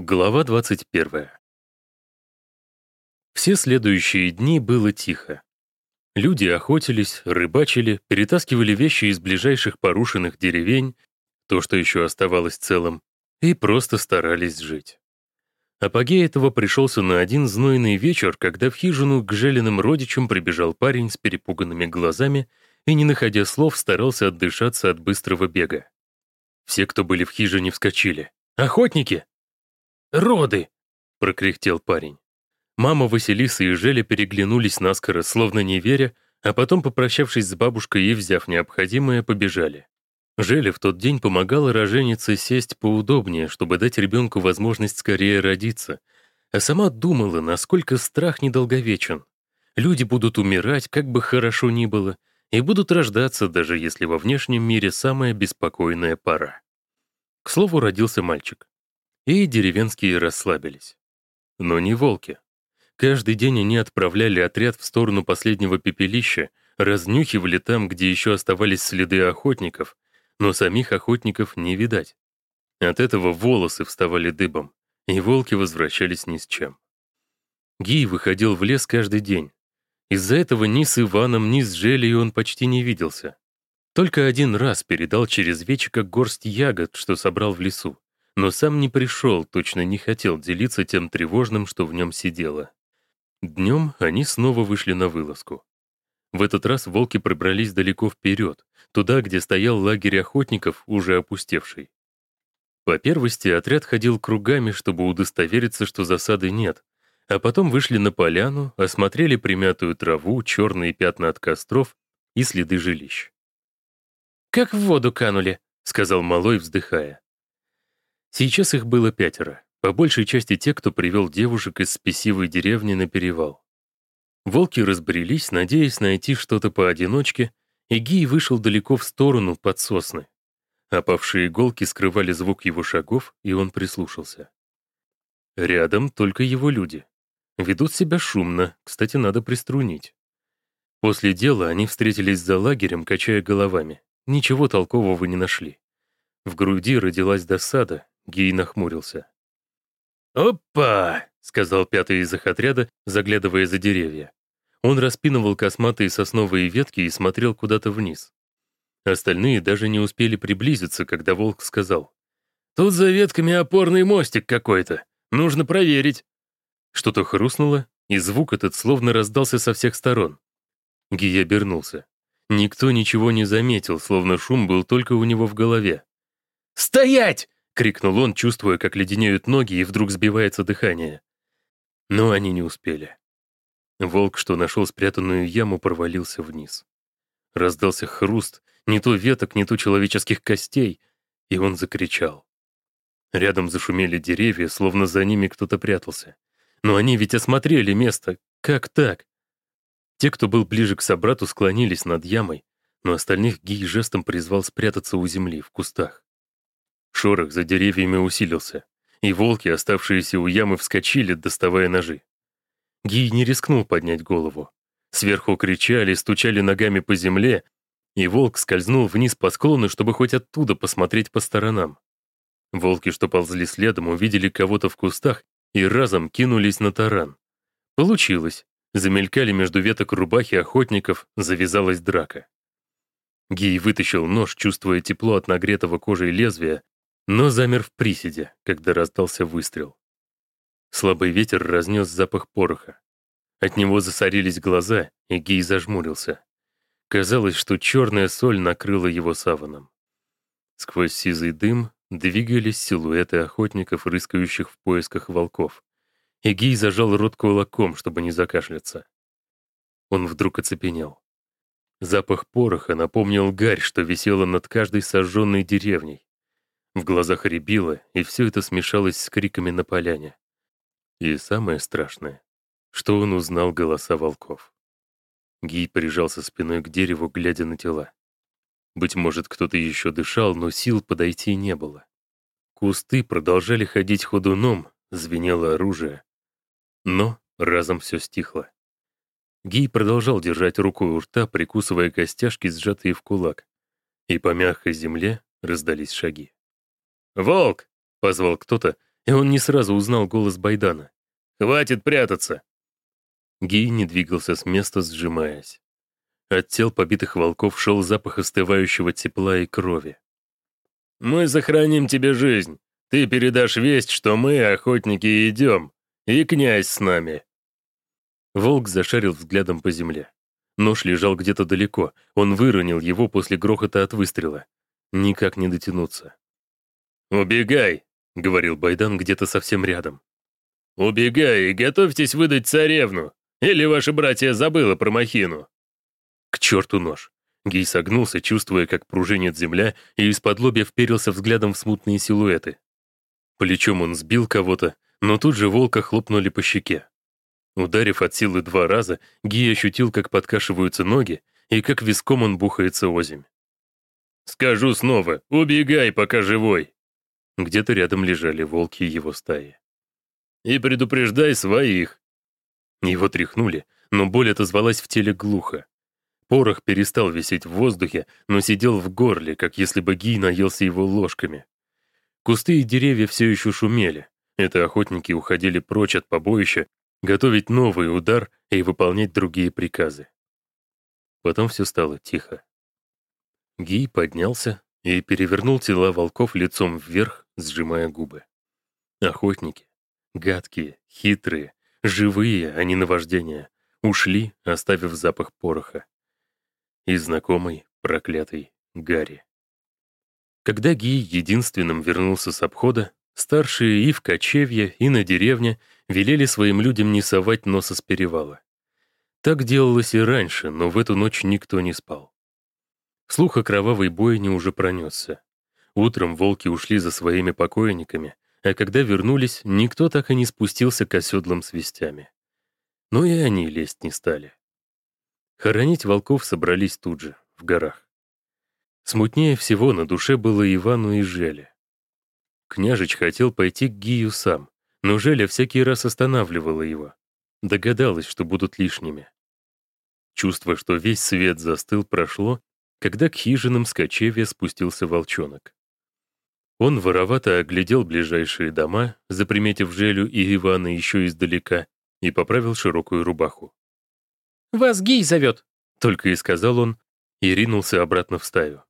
Глава 21. Все следующие дни было тихо. Люди охотились, рыбачили, перетаскивали вещи из ближайших порушенных деревень, то, что еще оставалось целым, и просто старались жить. Апогей этого пришелся на один знойный вечер, когда в хижину к Желиным родичам прибежал парень с перепуганными глазами и, не находя слов, старался отдышаться от быстрого бега. Все, кто были в хижине, вскочили. «Охотники!» «Роды!» — прокряхтел парень. Мама Василиса и Желя переглянулись наскоро, словно не веря, а потом, попрощавшись с бабушкой и взяв необходимое, побежали. Желя в тот день помогала роженице сесть поудобнее, чтобы дать ребенку возможность скорее родиться, а сама думала, насколько страх недолговечен. Люди будут умирать, как бы хорошо ни было, и будут рождаться, даже если во внешнем мире самая беспокойная пора. К слову, родился мальчик и деревенские расслабились. Но не волки. Каждый день они отправляли отряд в сторону последнего пепелища, разнюхивали там, где еще оставались следы охотников, но самих охотников не видать. От этого волосы вставали дыбом, и волки возвращались ни с чем. Гий выходил в лес каждый день. Из-за этого ни с Иваном, ни с Желей он почти не виделся. Только один раз передал через вечика горсть ягод, что собрал в лесу но сам не пришел, точно не хотел делиться тем тревожным, что в нем сидело. Днем они снова вышли на вылазку. В этот раз волки пробрались далеко вперед, туда, где стоял лагерь охотников, уже опустевший. По первости, отряд ходил кругами, чтобы удостовериться, что засады нет, а потом вышли на поляну, осмотрели примятую траву, черные пятна от костров и следы жилищ. «Как в воду канули», — сказал Малой, вздыхая. Сейчас их было пятеро, по большей части те, кто привел девушек из спесивой деревни на перевал. Волки разбрелись, надеясь найти что-то поодиночке, и Гий вышел далеко в сторону, под сосны. Опавшие иголки скрывали звук его шагов, и он прислушался. Рядом только его люди. Ведут себя шумно, кстати, надо приструнить. После дела они встретились за лагерем, качая головами. Ничего толкового не нашли. В груди родилась досада, Гей нахмурился. «Опа!» — сказал пятый из их отряда, заглядывая за деревья. Он распинывал косматые сосновые ветки и смотрел куда-то вниз. Остальные даже не успели приблизиться, когда волк сказал. «Тут за ветками опорный мостик какой-то. Нужно проверить». Что-то хрустнуло, и звук этот словно раздался со всех сторон. Гий обернулся. Никто ничего не заметил, словно шум был только у него в голове. «Стоять!» Крикнул он, чувствуя, как леденеют ноги, и вдруг сбивается дыхание. Но они не успели. Волк, что нашел спрятанную яму, провалился вниз. Раздался хруст, не то веток, не то человеческих костей, и он закричал. Рядом зашумели деревья, словно за ними кто-то прятался. Но они ведь осмотрели место. Как так? Те, кто был ближе к собрату, склонились над ямой, но остальных Гий жестом призвал спрятаться у земли, в кустах. Шорох за деревьями усилился, и волки, оставшиеся у ямы, вскочили, доставая ножи. Гий не рискнул поднять голову. Сверху кричали, стучали ногами по земле, и волк скользнул вниз по склону, чтобы хоть оттуда посмотреть по сторонам. Волки, что ползли следом, увидели кого-то в кустах и разом кинулись на таран. Получилось. Замелькали между веток рубахи охотников, завязалась драка. Гий вытащил нож, чувствуя тепло от нагретого кожей лезвия, но замер в приседе, когда раздался выстрел. Слабый ветер разнес запах пороха. От него засорились глаза, и Гей зажмурился. Казалось, что черная соль накрыла его саваном. Сквозь сизый дым двигались силуэты охотников, рыскающих в поисках волков. И Гей зажал рот кулаком, чтобы не закашляться. Он вдруг оцепенел. Запах пороха напомнил гарь, что висела над каждой сожженной деревней. В глазах рябило, и все это смешалось с криками на поляне. И самое страшное, что он узнал голоса волков. Гий прижался спиной к дереву, глядя на тела. Быть может, кто-то еще дышал, но сил подойти не было. Кусты продолжали ходить ходуном, звенело оружие. Но разом все стихло. Гий продолжал держать руку у рта, прикусывая костяшки, сжатые в кулак. И по мягкой земле раздались шаги. «Волк!» — позвал кто-то, и он не сразу узнал голос Байдана. «Хватит прятаться!» Гий не двигался с места, сжимаясь. От тел побитых волков шел запах остывающего тепла и крови. «Мы сохраним тебе жизнь. Ты передашь весть, что мы, охотники, идем, и князь с нами». Волк зашарил взглядом по земле. Нож лежал где-то далеко, он выронил его после грохота от выстрела. Никак не дотянуться. «Убегай!» — говорил Байдан где-то совсем рядом. «Убегай и готовьтесь выдать царевну! Или ваши братья забыла про махину?» К черту нож! Гей согнулся, чувствуя, как пружинит земля, и из-под лобья вперился взглядом в смутные силуэты. Плечом он сбил кого-то, но тут же волка хлопнули по щеке. Ударив от силы два раза, Ги ощутил, как подкашиваются ноги и как виском он бухается озимь. «Скажу снова, убегай, пока живой!» Где-то рядом лежали волки его стаи. «И предупреждай своих!» Его тряхнули, но боль отозвалась в теле глухо. Порох перестал висеть в воздухе, но сидел в горле, как если бы Гий наелся его ложками. Кусты и деревья все еще шумели. Это охотники уходили прочь от побоища, готовить новый удар и выполнять другие приказы. Потом все стало тихо. Гий поднялся и перевернул тела волков лицом вверх, сжимая губы. Охотники, гадкие, хитрые, живые, а не наваждения, ушли, оставив запах пороха и знакомый проклятый Гарри. Когда Ги единственным вернулся с обхода, старшие и в кочевье, и на деревне велели своим людям не совать носа с перевала. Так делалось и раньше, но в эту ночь никто не спал. Слух о кровавой бойне уже пронесся. Утром волки ушли за своими покойниками, а когда вернулись, никто так и не спустился к оседлым свистями. Но и они лезть не стали. Хоронить волков собрались тут же, в горах. Смутнее всего на душе было Ивану и Желе. Княжич хотел пойти к Гию сам, но Желя всякий раз останавливала его. Догадалась, что будут лишними. Чувство, что весь свет застыл, прошло, когда к хижинам с кочевья спустился волчонок. Он воровато оглядел ближайшие дома, заприметив Желю и Ивана еще издалека, и поправил широкую рубаху. «Вас Гей зовет», — только и сказал он, и ринулся обратно в стаю.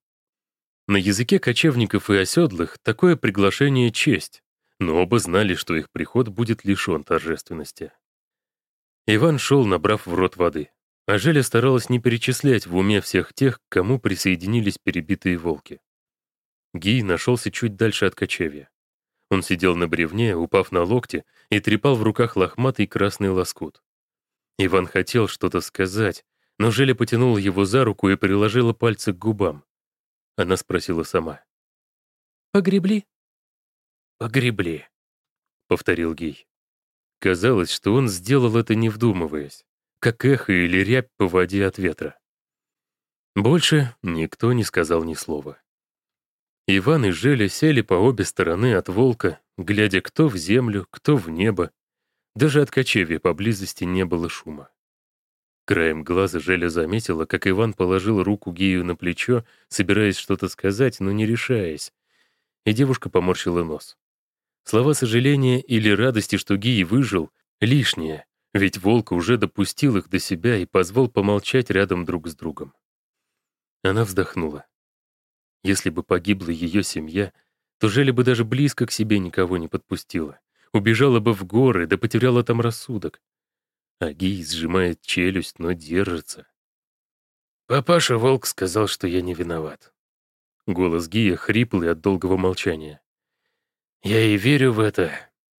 На языке кочевников и оседлых такое приглашение — честь, но оба знали, что их приход будет лишен торжественности. Иван шел, набрав в рот воды, а Желя старалась не перечислять в уме всех тех, к кому присоединились перебитые волки. Гий нашелся чуть дальше от кочевья. Он сидел на бревне, упав на локти, и трепал в руках лохматый красный лоскут. Иван хотел что-то сказать, но Желя потянула его за руку и приложила пальцы к губам. Она спросила сама. «Погребли?» «Погребли», — повторил Гей. Казалось, что он сделал это не вдумываясь, как эхо или рябь по воде от ветра. Больше никто не сказал ни слова. Иван и Желя сели по обе стороны от волка, глядя кто в землю, кто в небо, даже от кочевья поблизости не было шума. Краем глаза Желя заметила, как Иван положил руку Гию на плечо, собираясь что-то сказать, но не решаясь, и девушка поморщила нос. Слова сожаления или радости, что Гий выжил, лишние, ведь волк уже допустил их до себя и позвол помолчать рядом друг с другом. Она вздохнула. Если бы погибла ее семья, то Желя бы даже близко к себе никого не подпустила убежала бы в горы, да потеряла там рассудок. А Гий сжимает челюсть, но держится. Папаша Волк сказал, что я не виноват. Голос Гия хриплый от долгого молчания. Я и верю в это,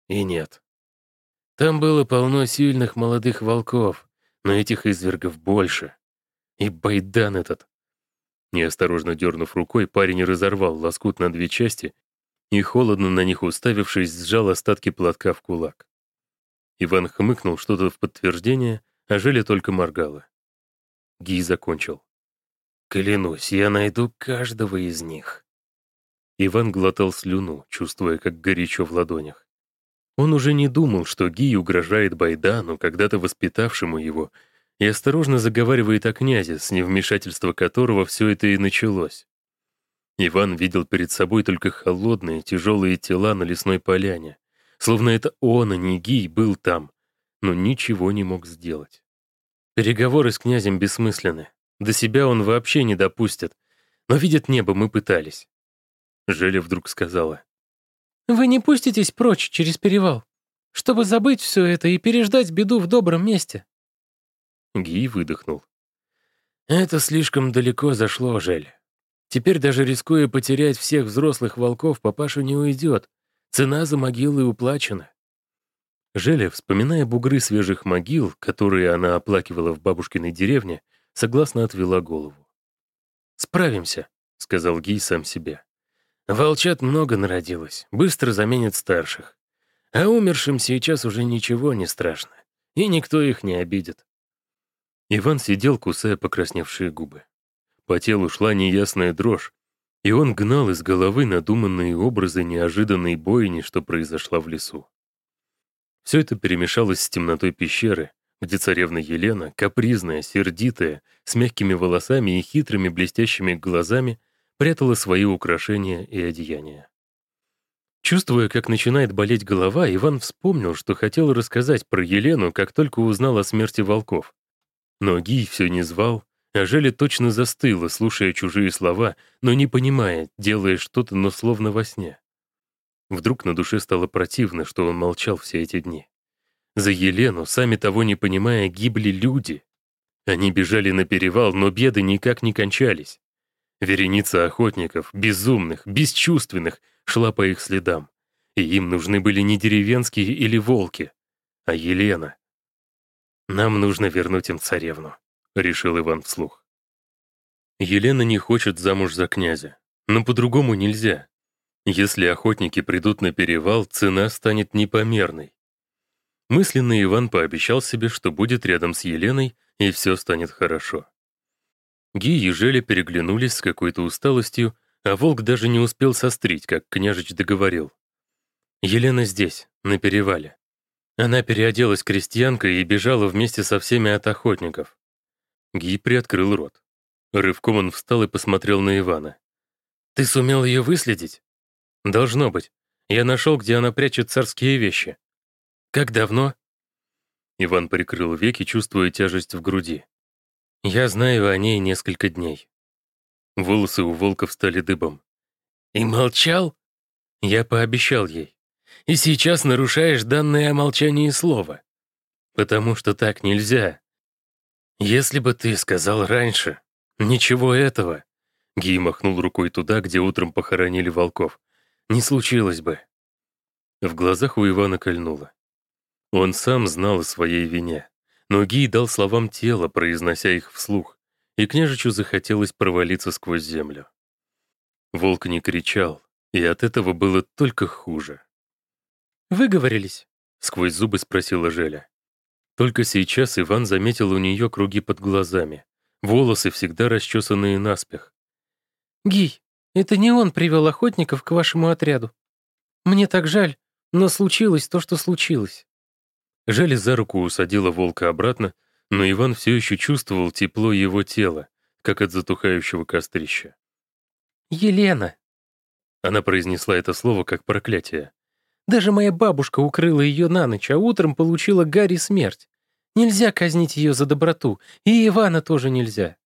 и нет. Там было полно сильных молодых волков, но этих извергов больше. И байдан этот. Неосторожно дернув рукой, парень разорвал лоскут на две части и, холодно на них уставившись, сжал остатки платка в кулак. Иван хмыкнул что-то в подтверждение, а Желя только моргала. Гий закончил. «Клянусь, я найду каждого из них». Иван глотал слюну, чувствуя, как горячо в ладонях. Он уже не думал, что Гий угрожает Байдану, когда-то воспитавшему его, и осторожно заговаривает о князе, с невмешательства которого все это и началось. Иван видел перед собой только холодные, тяжелые тела на лесной поляне, словно это он, а не Гий, был там, но ничего не мог сделать. Переговоры с князем бессмысленны. До себя он вообще не допустит. Но видит небо, мы пытались. Желя вдруг сказала. «Вы не пуститесь прочь через перевал, чтобы забыть все это и переждать беду в добром месте». Гий выдохнул. «Это слишком далеко зашло, Жель. Теперь даже рискуя потерять всех взрослых волков, папаша не уйдет. Цена за могилы уплачена». Желя, вспоминая бугры свежих могил, которые она оплакивала в бабушкиной деревне, согласно отвела голову. «Справимся», — сказал Гий сам себе. «Волчат много народилось, быстро заменят старших. А умершим сейчас уже ничего не страшно, и никто их не обидит». Иван сидел, кусая покрасневшие губы. По телу шла неясная дрожь, и он гнал из головы надуманные образы неожиданной бойни, что произошла в лесу. Все это перемешалось с темнотой пещеры, где царевна Елена, капризная, сердитая, с мягкими волосами и хитрыми блестящими глазами, прятала свои украшения и одеяния. Чувствуя, как начинает болеть голова, Иван вспомнил, что хотел рассказать про Елену, как только узнал о смерти волков. Но Гий все не звал, а Желя точно застыла, слушая чужие слова, но не понимая, делая что-то, но словно во сне. Вдруг на душе стало противно, что он молчал все эти дни. За Елену, сами того не понимая, гибли люди. Они бежали на перевал, но беды никак не кончались. Вереница охотников, безумных, бесчувственных, шла по их следам. И им нужны были не деревенские или волки, а Елена. «Нам нужно вернуть им царевну», — решил Иван вслух. Елена не хочет замуж за князя, но по-другому нельзя. Если охотники придут на перевал, цена станет непомерной. Мысленно Иван пообещал себе, что будет рядом с Еленой, и все станет хорошо. Ги и Желя переглянулись с какой-то усталостью, а волк даже не успел сострить, как княжич договорил. «Елена здесь, на перевале. Она переоделась крестьянкой и бежала вместе со всеми от охотников». Ги приоткрыл рот. Рывком он встал и посмотрел на Ивана. «Ты сумел ее выследить?» «Должно быть. Я нашел, где она прячет царские вещи. Как давно?» Иван прикрыл веки, чувствуя тяжесть в груди. «Я знаю о ней несколько дней». Волосы у волка встали дыбом. «И молчал?» Я пообещал ей. «И сейчас нарушаешь данное о молчании слово. Потому что так нельзя. Если бы ты сказал раньше, ничего этого...» Гий махнул рукой туда, где утром похоронили волков. «Не случилось бы». В глазах у Ивана кольнуло. Он сам знал о своей вине, но Гий дал словам тело, произнося их вслух, и княжичу захотелось провалиться сквозь землю. Волк не кричал, и от этого было только хуже. «Выговорились?» — сквозь зубы спросила Желя. Только сейчас Иван заметил у нее круги под глазами, волосы всегда расчесанные наспех. «Гий, это не он привел охотников к вашему отряду. Мне так жаль, но случилось то, что случилось. Жали за руку усадила волка обратно, но Иван все еще чувствовал тепло его тела, как от затухающего кострища. «Елена!» Она произнесла это слово как проклятие. «Даже моя бабушка укрыла ее на ночь, а утром получила Гарри смерть. Нельзя казнить ее за доброту, и Ивана тоже нельзя».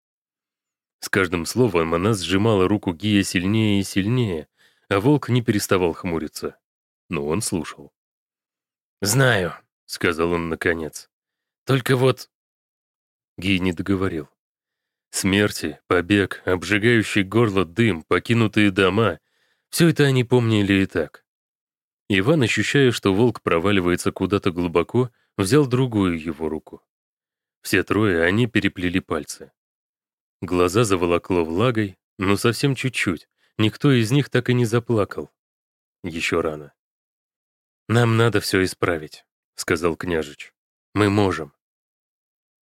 С каждым словом она сжимала руку Гия сильнее и сильнее, а волк не переставал хмуриться. Но он слушал. «Знаю», — сказал он наконец. «Только вот...» Гей не договорил. Смерти, побег, обжигающий горло дым, покинутые дома — все это они помнили и так. Иван, ощущая, что волк проваливается куда-то глубоко, взял другую его руку. Все трое они переплели пальцы. Глаза заволокло влагой, но совсем чуть-чуть. Никто из них так и не заплакал. Еще рано. «Нам надо все исправить», — сказал княжич. «Мы можем».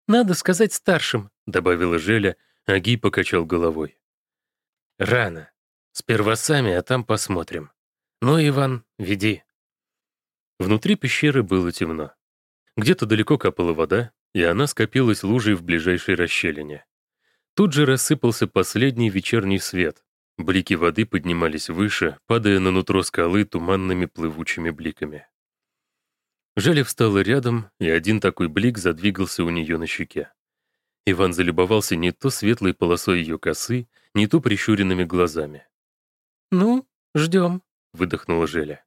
«Надо сказать старшим», — добавила Желя, а Ги покачал головой. «Рано. Сперва сами, а там посмотрим. Ну, Иван, веди». Внутри пещеры было темно. Где-то далеко капала вода, и она скопилась лужей в ближайшей расщелине. Тут же рассыпался последний вечерний свет. Блики воды поднимались выше, падая на нутро скалы туманными плывучими бликами. Желя встала рядом, и один такой блик задвигался у нее на щеке. Иван залюбовался не то светлой полосой ее косы, не то прищуренными глазами. «Ну, ждем», — выдохнула Желя.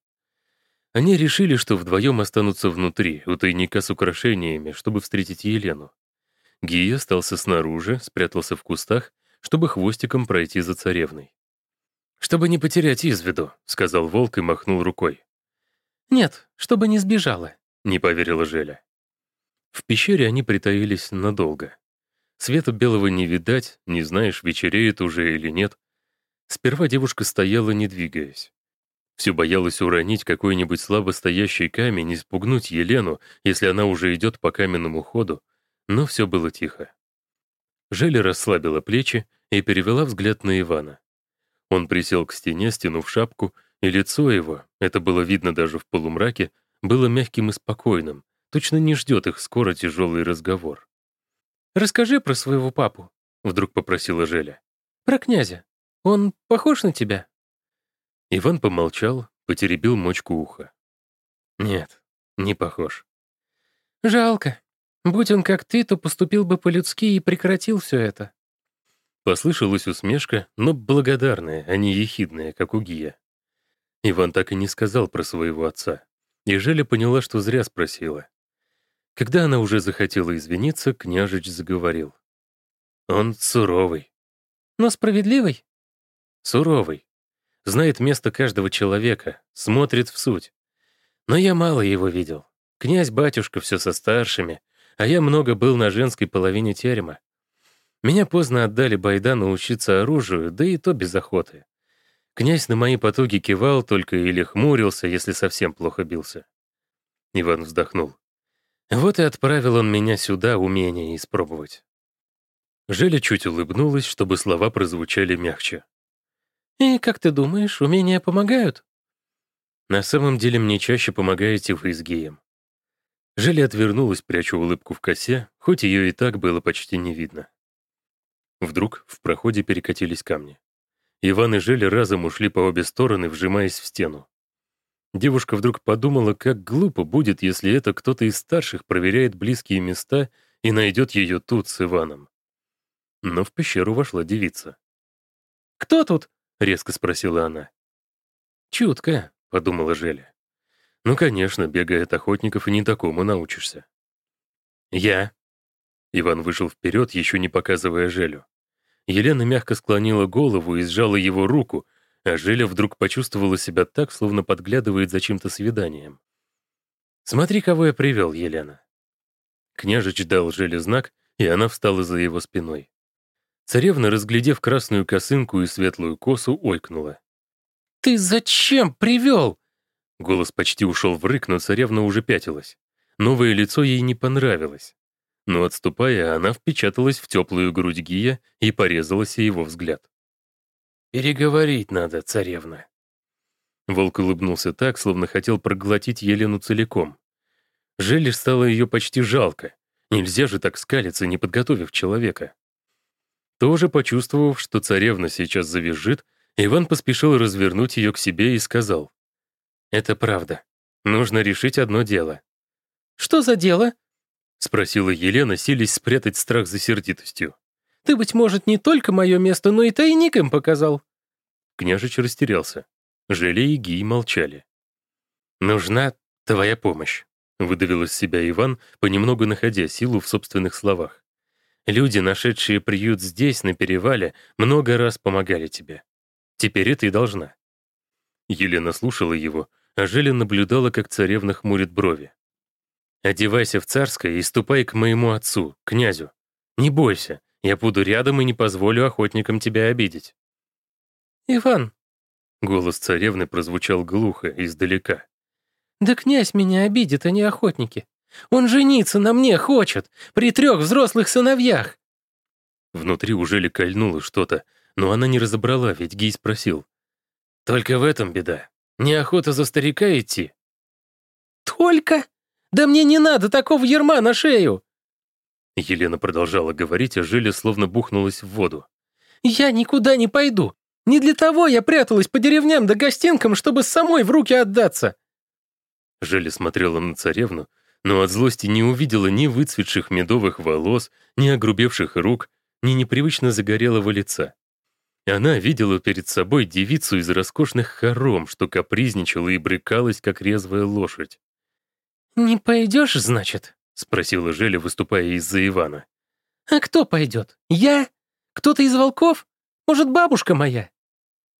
Они решили, что вдвоем останутся внутри, у тайника с украшениями, чтобы встретить Елену. Гия остался снаружи, спрятался в кустах, чтобы хвостиком пройти за царевной. «Чтобы не потерять из виду», — сказал волк и махнул рукой. «Нет, чтобы не сбежала», — не поверила Желя. В пещере они притаились надолго. Света белого не видать, не знаешь, вечереет уже или нет. Сперва девушка стояла, не двигаясь. Все боялась уронить какой-нибудь слабо стоящий камень и спугнуть Елену, если она уже идет по каменному ходу, но все было тихо. Желя расслабила плечи и перевела взгляд на Ивана. Он присел к стене, стянув шапку, и лицо его, это было видно даже в полумраке, было мягким и спокойным, точно не ждет их скоро тяжелый разговор. «Расскажи про своего папу», — вдруг попросила Желя. «Про князя. Он похож на тебя?» Иван помолчал, потеребил мочку уха. «Нет, не похож». «Жалко. Будь он как ты, то поступил бы по-людски и прекратил все это». Послышалась усмешка, но благодарная, а не ехидная, как у Гия. Иван так и не сказал про своего отца. И Желя поняла, что зря спросила. Когда она уже захотела извиниться, княжич заговорил. «Он суровый». «Но справедливый?» «Суровый. Знает место каждого человека, смотрит в суть. Но я мало его видел. Князь-батюшка все со старшими, а я много был на женской половине терема. Меня поздно отдали Байдану учиться оружию, да и то без охоты. Князь на мои потуги кивал только или хмурился, если совсем плохо бился. Иван вздохнул. Вот и отправил он меня сюда умение испробовать. Желя чуть улыбнулась, чтобы слова прозвучали мягче. «И как ты думаешь, умения помогают?» «На самом деле мне чаще помогаете вы с геем». Желя отвернулась, пряча улыбку в косе, хоть ее и так было почти не видно. Вдруг в проходе перекатились камни. Иван и Желя разом ушли по обе стороны, вжимаясь в стену. Девушка вдруг подумала, как глупо будет, если это кто-то из старших проверяет близкие места и найдет ее тут с Иваном. Но в пещеру вошла девица. «Кто тут?» — резко спросила она. «Чутко», — подумала Желя. «Ну, конечно, бегая от охотников, и не такому научишься». «Я». Иван вышел вперед, еще не показывая Желю. Елена мягко склонила голову и сжала его руку, а Желя вдруг почувствовала себя так, словно подглядывает за чьим-то свиданием. «Смотри, кого я привел, Елена». Княжич дал Желе знак, и она встала за его спиной. Царевна, разглядев красную косынку и светлую косу, ойкнула. «Ты зачем привел?» Голос почти ушел в рык, но царевна уже пятилась. Новое лицо ей не понравилось но, отступая, она впечаталась в теплую грудь Гия и порезалась его взгляд. «Переговорить надо, царевна». Волк улыбнулся так, словно хотел проглотить Елену целиком. Желе стало ее почти жалко. Нельзя же так скалиться, не подготовив человека. Тоже почувствовав, что царевна сейчас завизжит, Иван поспешил развернуть ее к себе и сказал. «Это правда. Нужно решить одно дело». «Что за дело?» — спросила Елена, силясь спрятать страх за сердитостью. «Ты, быть может, не только мое место, но и тайник им показал». Княжич растерялся. Желе и Гий молчали. «Нужна твоя помощь», — выдавил из себя Иван, понемногу находя силу в собственных словах. «Люди, нашедшие приют здесь, на перевале, много раз помогали тебе. Теперь и ты должна». Елена слушала его, а Желя наблюдала, как царевна хмурит брови. Одевайся в царское и ступай к моему отцу, князю. Не бойся, я буду рядом и не позволю охотникам тебя обидеть». «Иван», — голос царевны прозвучал глухо, издалека. «Да князь меня обидит, а не охотники. Он жениться на мне хочет, при трех взрослых сыновьях». Внутри уже ли кольнуло что-то, но она не разобрала, ведь Гий спросил. «Только в этом беда. Неохота за старика идти». «Только?» Да мне не надо такого ерма на шею!» Елена продолжала говорить, а Жиля словно бухнулась в воду. «Я никуда не пойду. Не для того я пряталась по деревням да гостинкам, чтобы самой в руки отдаться». Желя смотрела на царевну, но от злости не увидела ни выцветших медовых волос, ни огрубевших рук, ни непривычно загорелого лица. Она видела перед собой девицу из роскошных хором, что капризничала и брыкалась, как резвая лошадь. «Не пойдешь, значит?» — спросила Желя, выступая из-за Ивана. «А кто пойдет? Я? Кто-то из волков? Может, бабушка моя?»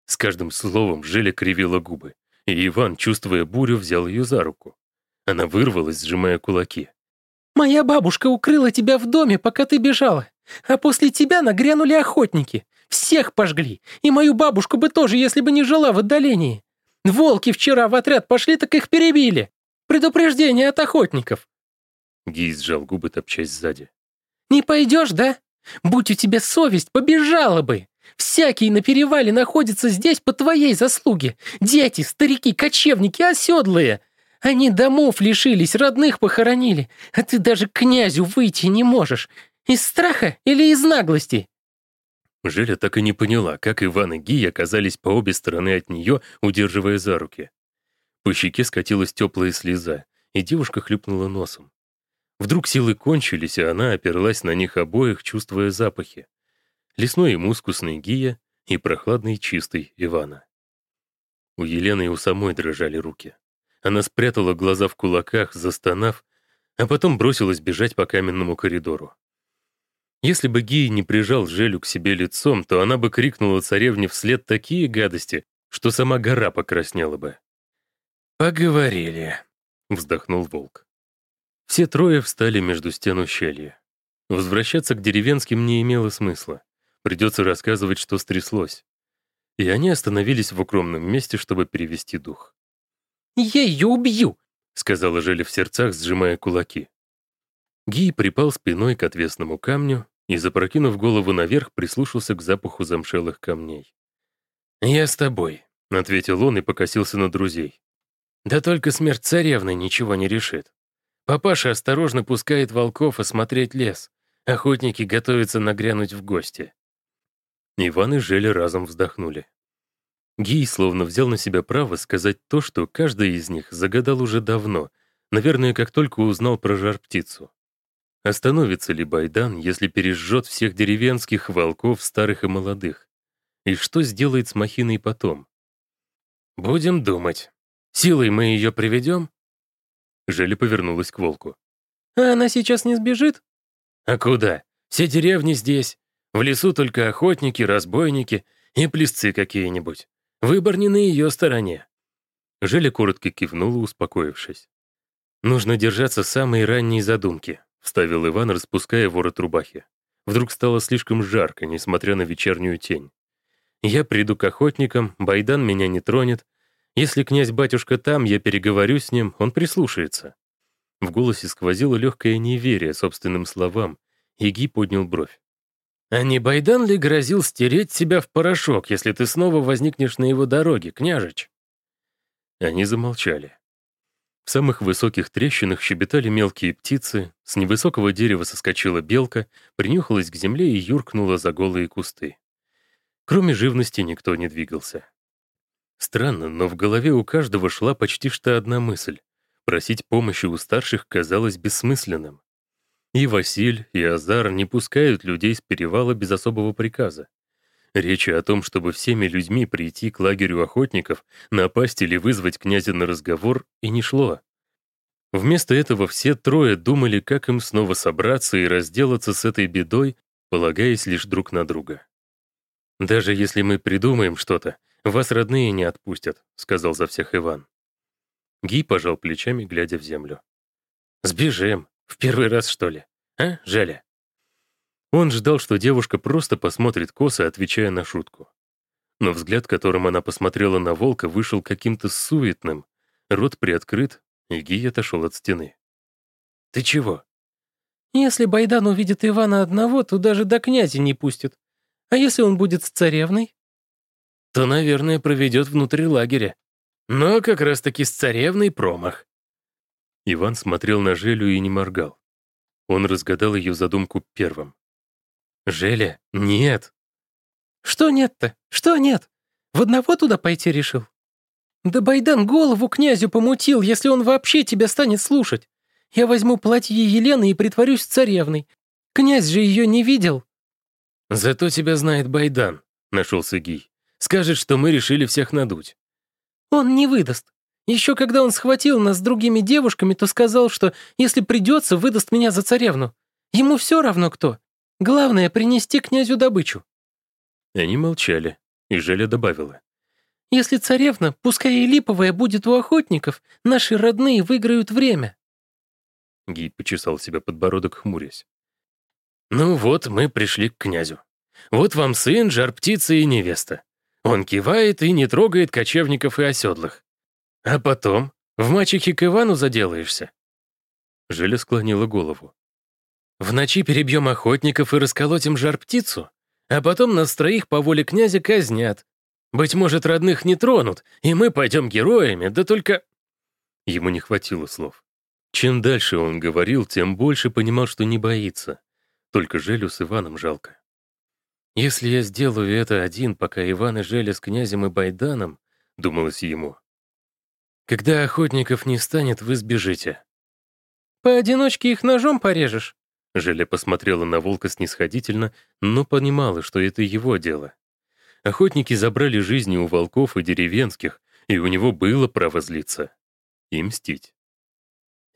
С каждым словом Желя кривила губы, и Иван, чувствуя бурю, взял ее за руку. Она вырвалась, сжимая кулаки. «Моя бабушка укрыла тебя в доме, пока ты бежала, а после тебя нагрянули охотники. Всех пожгли, и мою бабушку бы тоже, если бы не жила в отдалении. Волки вчера в отряд пошли, так их перебили. Предупреждение от охотников». Гий сжал губы, топчась сзади. «Не пойдешь, да? Будь у тебя совесть, побежала бы. Всякие на перевале находятся здесь по твоей заслуге. Дети, старики, кочевники, оседлые. Они домов лишились, родных похоронили, а ты даже к князю выйти не можешь. Из страха или из наглости?» Желя так и не поняла, как Иван и Гий оказались по обе стороны от нее, удерживая за руки. По щеке скатилась теплая слеза, и девушка хлюпнула носом. Вдруг силы кончились, и она оперлась на них обоих, чувствуя запахи. Лесной и мускусный Гия и прохладный чистый Ивана. У Елены и у самой дрожали руки. Она спрятала глаза в кулаках, застонав, а потом бросилась бежать по каменному коридору. Если бы Гий не прижал Желю к себе лицом, то она бы крикнула царевне вслед такие гадости, что сама гора покраснела бы. «Поговорили», — вздохнул волк. Все трое встали между стен ущелья. Возвращаться к деревенским не имело смысла. Придется рассказывать, что стряслось. И они остановились в укромном месте, чтобы перевести дух. «Я ее убью!» — сказала Желя в сердцах, сжимая кулаки. Гий припал спиной к отвесному камню и, запрокинув голову наверх, прислушался к запаху замшелых камней. «Я с тобой», — ответил он и покосился на друзей. «Да только смерть царевны ничего не решит. Папаша осторожно пускает волков осмотреть лес. Охотники готовятся нагрянуть в гости». Иван и Желя разом вздохнули. Гий словно взял на себя право сказать то, что каждый из них загадал уже давно, наверное, как только узнал про жар-птицу. Остановится ли Байдан, если пережжет всех деревенских волков, старых и молодых? И что сделает с махиной потом? «Будем думать. Силой мы ее приведем?» Желя повернулась к волку. «А она сейчас не сбежит?» «А куда? Все деревни здесь. В лесу только охотники, разбойники и плесцы какие-нибудь. Выбор не на ее стороне». Желя коротко кивнула, успокоившись. «Нужно держаться самой ранней задумки. — вставил Иван, распуская ворот рубахи. Вдруг стало слишком жарко, несмотря на вечернюю тень. «Я приду к охотникам, Байдан меня не тронет. Если князь-батюшка там, я переговорю с ним, он прислушается». В голосе сквозило легкое неверие собственным словам, и Ги поднял бровь. «А не Байдан ли грозил стереть себя в порошок, если ты снова возникнешь на его дороге, княжич?» Они замолчали. В самых высоких трещинах щебетали мелкие птицы, с невысокого дерева соскочила белка, принюхалась к земле и юркнула за голые кусты. Кроме живности никто не двигался. Странно, но в голове у каждого шла почти что одна мысль. Просить помощи у старших казалось бессмысленным. И Василь, и Азар не пускают людей с перевала без особого приказа. Речи о том, чтобы всеми людьми прийти к лагерю охотников, напасть или вызвать князя на разговор, и не шло. Вместо этого все трое думали, как им снова собраться и разделаться с этой бедой, полагаясь лишь друг на друга. «Даже если мы придумаем что-то, вас родные не отпустят», — сказал за всех Иван. Гий пожал плечами, глядя в землю. «Сбежим. В первый раз, что ли? А, Жаля?» Он ждал, что девушка просто посмотрит косо, отвечая на шутку. Но взгляд, которым она посмотрела на волка, вышел каким-то суетным. Рот приоткрыт, и Гий отошел от стены. «Ты чего?» «Если Байдан увидит Ивана одного, то даже до князя не пустит. А если он будет с царевной?» «То, наверное, проведет внутри лагеря. Но как раз-таки с царевной промах». Иван смотрел на Желю и не моргал. Он разгадал ее задумку первым. «Желя, нет!» «Что нет-то? Что нет? В одного туда пойти решил?» Да Байдан голову князю помутил, если он вообще тебя станет слушать. Я возьму платье Елены и притворюсь царевной. Князь же ее не видел». «Зато тебя знает Байдан», — нашелся Гий. «Скажет, что мы решили всех надуть». «Он не выдаст. Еще когда он схватил нас с другими девушками, то сказал, что если придется, выдаст меня за царевну. Ему все равно кто. Главное — принести князю добычу». Они молчали, и Желя добавила. «Если царевна, пускай и липовая, будет у охотников, наши родные выиграют время». Гий почесал себя подбородок, хмурясь. «Ну вот, мы пришли к князю. Вот вам сын, жар-птица и невеста. Он кивает и не трогает кочевников и оседлых. А потом в мачехе к Ивану заделаешься». Желя склонила голову. «В ночи перебьем охотников и расколотим жар-птицу, а потом нас троих по воле князя казнят. Быть может, родных не тронут, и мы пойдем героями, да только...» Ему не хватило слов. Чем дальше он говорил, тем больше понимал, что не боится. Только Желю с Иваном жалко. «Если я сделаю это один, пока Иван и Желя с князем и Байданом», — думалось ему, «когда охотников не станет, вы сбежите». «Поодиночке их ножом порежешь?» Желя посмотрела на волка снисходительно, но понимала, что это его дело. Охотники забрали жизни у волков и деревенских, и у него было право злиться. И мстить.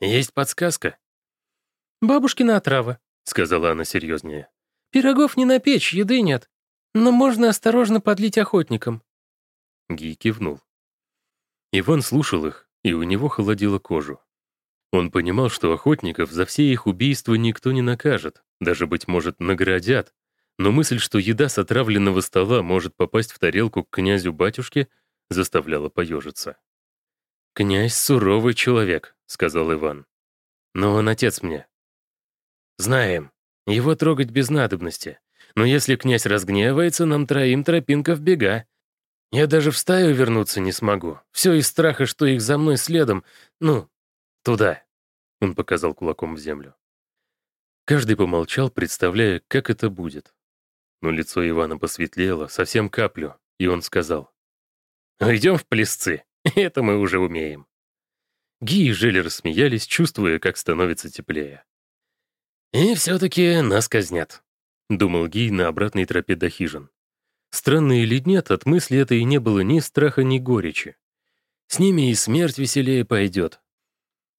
«Есть подсказка?» «Бабушкина отрава», — сказала она серьезнее. «Пирогов не на печь, еды нет, но можно осторожно подлить охотникам». Гий кивнул. Иван слушал их, и у него холодило кожу. Он понимал, что охотников за все их убийства никто не накажет, даже, быть может, наградят, но мысль, что еда с отравленного стола может попасть в тарелку к князю-батюшке, заставляла поежиться. «Князь — суровый человек», — сказал Иван. «Но он отец мне». «Знаем, его трогать без надобности. Но если князь разгневается, нам троим тропинка в бега. Я даже в стаю вернуться не смогу. Все из страха, что их за мной следом. Ну, туда». Он показал кулаком в землю. Каждый помолчал, представляя, как это будет. Но лицо Ивана посветлело, совсем каплю, и он сказал. «Идем в плесцы». Это мы уже умеем». Ги и Желли рассмеялись, чувствуя, как становится теплее. «И все-таки нас казнят», — думал Ги на обратной тропе до хижин. Странно или нет, от мысли этой не было ни страха, ни горечи. С ними и смерть веселее пойдет.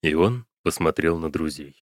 И он посмотрел на друзей.